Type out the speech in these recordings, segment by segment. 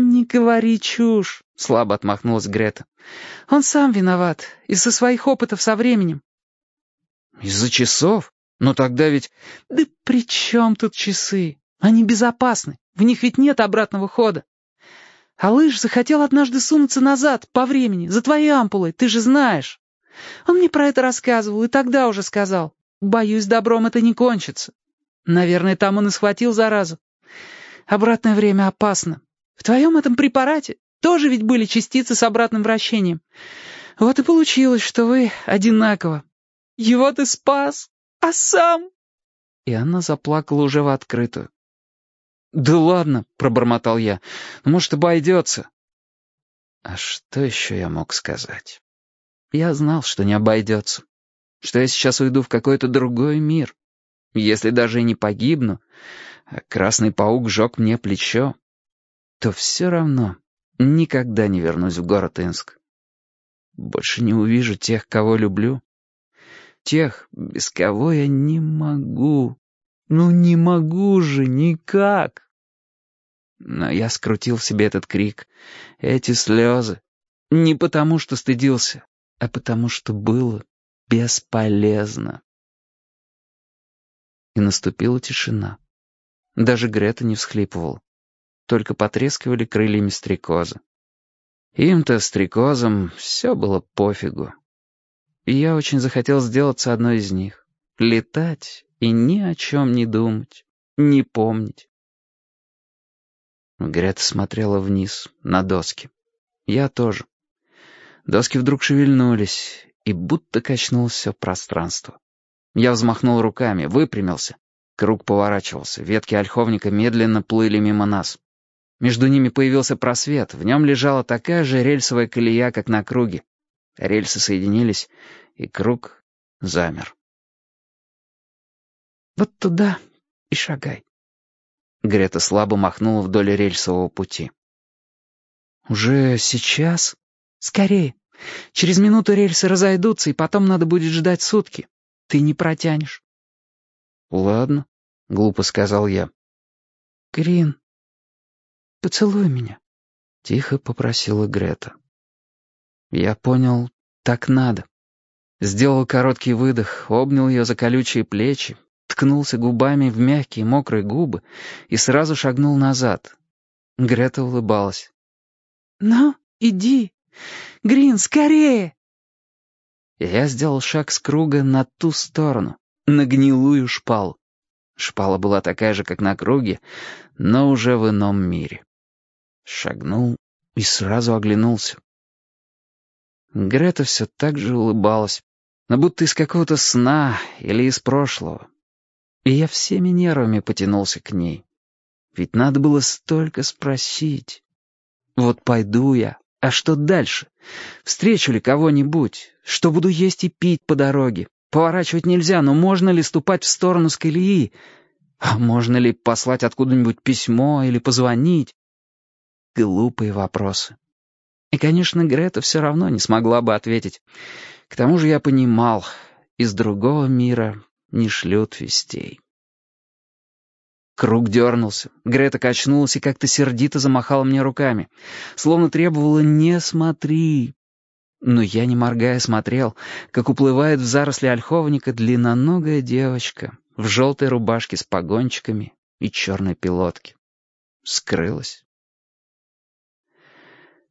«Не говори чушь», — слабо отмахнулась Грета. «Он сам виноват, из-за своих опытов со временем». «Из-за часов? Но тогда ведь...» «Да при чем тут часы? Они безопасны, в них ведь нет обратного хода. А лыж захотел однажды сунуться назад, по времени, за твоей ампулой, ты же знаешь. Он мне про это рассказывал и тогда уже сказал. Боюсь, добром это не кончится. Наверное, там он и схватил заразу. Обратное время опасно. В твоем этом препарате тоже ведь были частицы с обратным вращением. Вот и получилось, что вы одинаково. Его ты спас, а сам...» И она заплакала уже в открытую. «Да ладно», — пробормотал я, «ну, может, обойдется». А что еще я мог сказать? Я знал, что не обойдется, что я сейчас уйду в какой-то другой мир. Если даже и не погибну, а красный паук жег мне плечо, то все равно никогда не вернусь в город Инск. Больше не увижу тех, кого люблю. Тех, без кого я не могу. Ну не могу же никак. Но я скрутил в себе этот крик, эти слезы. Не потому, что стыдился, а потому, что было бесполезно. И наступила тишина. Даже Грета не всхлипывала только потрескивали крыльями стрекозы. Им-то, стрекозам, все было пофигу. И я очень захотел сделаться одной из них. Летать и ни о чем не думать, не помнить. Грета смотрела вниз, на доски. Я тоже. Доски вдруг шевельнулись, и будто качнулось все пространство. Я взмахнул руками, выпрямился. Круг поворачивался, ветки ольховника медленно плыли мимо нас. Между ними появился просвет, в нем лежала такая же рельсовая колея, как на круге. Рельсы соединились, и круг замер. «Вот туда и шагай». Грета слабо махнула вдоль рельсового пути. «Уже сейчас? Скорее. Через минуту рельсы разойдутся, и потом надо будет ждать сутки. Ты не протянешь». «Ладно», — глупо сказал я. «Грин, «Поцелуй меня», — тихо попросила Грета. Я понял, так надо. Сделал короткий выдох, обнял ее за колючие плечи, ткнулся губами в мягкие мокрые губы и сразу шагнул назад. Грета улыбалась. «Ну, иди! Грин, скорее!» Я сделал шаг с круга на ту сторону, на гнилую шпалу. Шпала была такая же, как на круге, но уже в ином мире. Шагнул и сразу оглянулся. Грета все так же улыбалась, но будто из какого-то сна или из прошлого. И я всеми нервами потянулся к ней. Ведь надо было столько спросить. Вот пойду я, а что дальше? Встречу ли кого-нибудь? Что буду есть и пить по дороге? Поворачивать нельзя, но можно ли ступать в сторону с колеи? А можно ли послать откуда-нибудь письмо или позвонить? Глупые вопросы. И, конечно, Грета все равно не смогла бы ответить. К тому же я понимал, из другого мира не шлют вестей. Круг дернулся. Грета качнулась и как-то сердито замахала мне руками. Словно требовала «не смотри». Но я, не моргая, смотрел, как уплывает в заросли ольховника длинноногая девочка в желтой рубашке с погончиками и черной пилотке. Скрылась.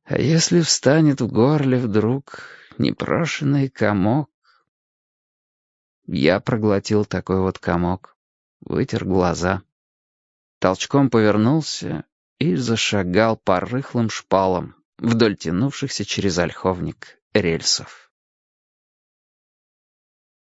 А если встанет в горле вдруг непрошенный комок? Я проглотил такой вот комок, вытер глаза, толчком повернулся и зашагал по рыхлым шпалам вдоль тянувшихся через ольховник рельсов.